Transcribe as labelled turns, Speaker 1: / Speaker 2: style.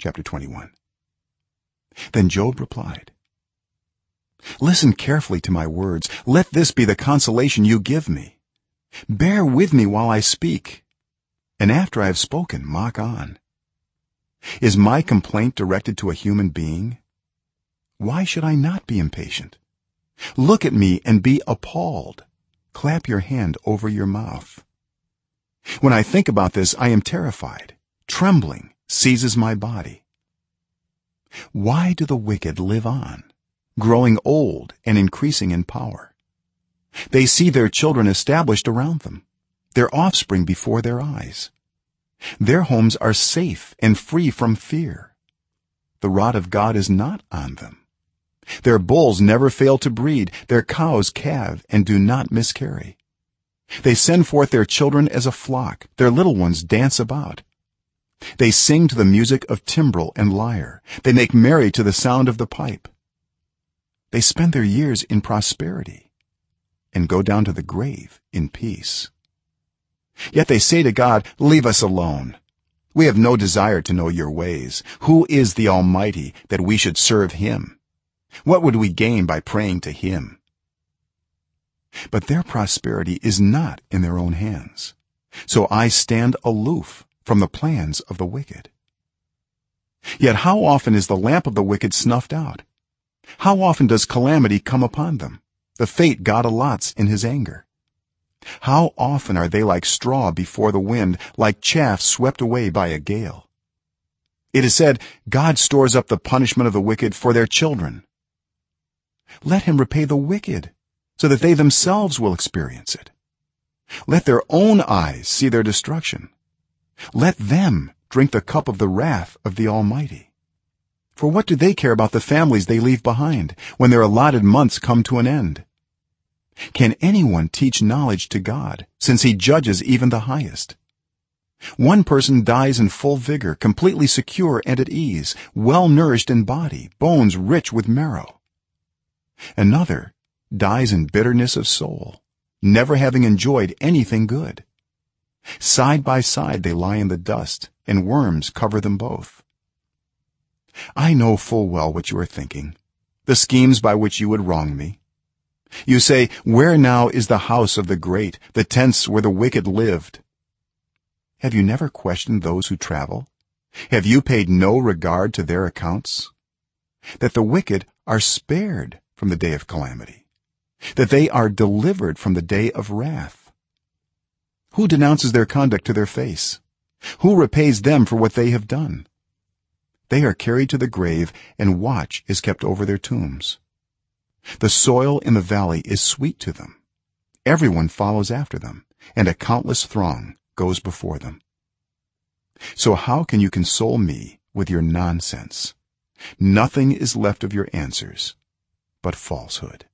Speaker 1: chapter 21 then job replied listen carefully to my words. Let this be the consolation you give me. Bear with me while i speak and after i have spoken mock on. Is my complaint directed to a human being? Why should i not be impatient? Look at me and be appalled. Clap your hand over your mouth. When i think about this i am terrified trembling seizes my body. Why do the wicked live on growing old and increasing in power? They see their children established around them their offspring before their eyes. Their homes are safe and free from fear. The rod of god is not on them. Their bulls never fail to breed their cows calve and do not miscarry. They send forth their children as a flock their little ones dance about they sing to the music of timbrel and lyre. They make merry to the sound of the pipe. They spend their years in prosperity and go down to the grave in peace. Yet they say to god leave us alone. We have no desire to know your ways. Who is the almighty that we should serve him? What would we gain by praying to him? But their prosperity is not in their own hands. So i stand aloof from the plans of the wicked. Yet how often is the lamp of the wicked snuffed out? How often does calamity come upon them? The fate god allots in his anger. How often are they like straw before the wind like chaff swept away by a gale? It is said god stores up the punishment of the wicked for their children. Let him repay the wicked so that they themselves will experience it. Let their own eyes see their destruction let them drink the cup of the wrath of the almighty. For what do they care about the families they leave behind when their allotted months come to an end? Can anyone teach knowledge to god since he judges even the highest? One person dies in full vigor completely secure and at ease well nourished in body bones rich with marrow. Another dies in bitterness of soul never having enjoyed anything good side by side they lie in the dust and worms cover them both. I know full well what you are thinking the schemes by which you would wrong me. You say where now is the house of the great? The tents where the wicked lived. Have you never questioned those who travel? Have you paid no regard to their accounts? That the wicked are spared from the day of calamity that they are delivered from the day of wrath who denounces their conduct to their face? Who repays them for what they have done? They are carried to the grave and watch is kept over their tombs. The soil in the valley is sweet to them. Everyone follows after them and a countless throng goes before them. So how can you console me with your nonsense? Nothing is left of your answers but falsehood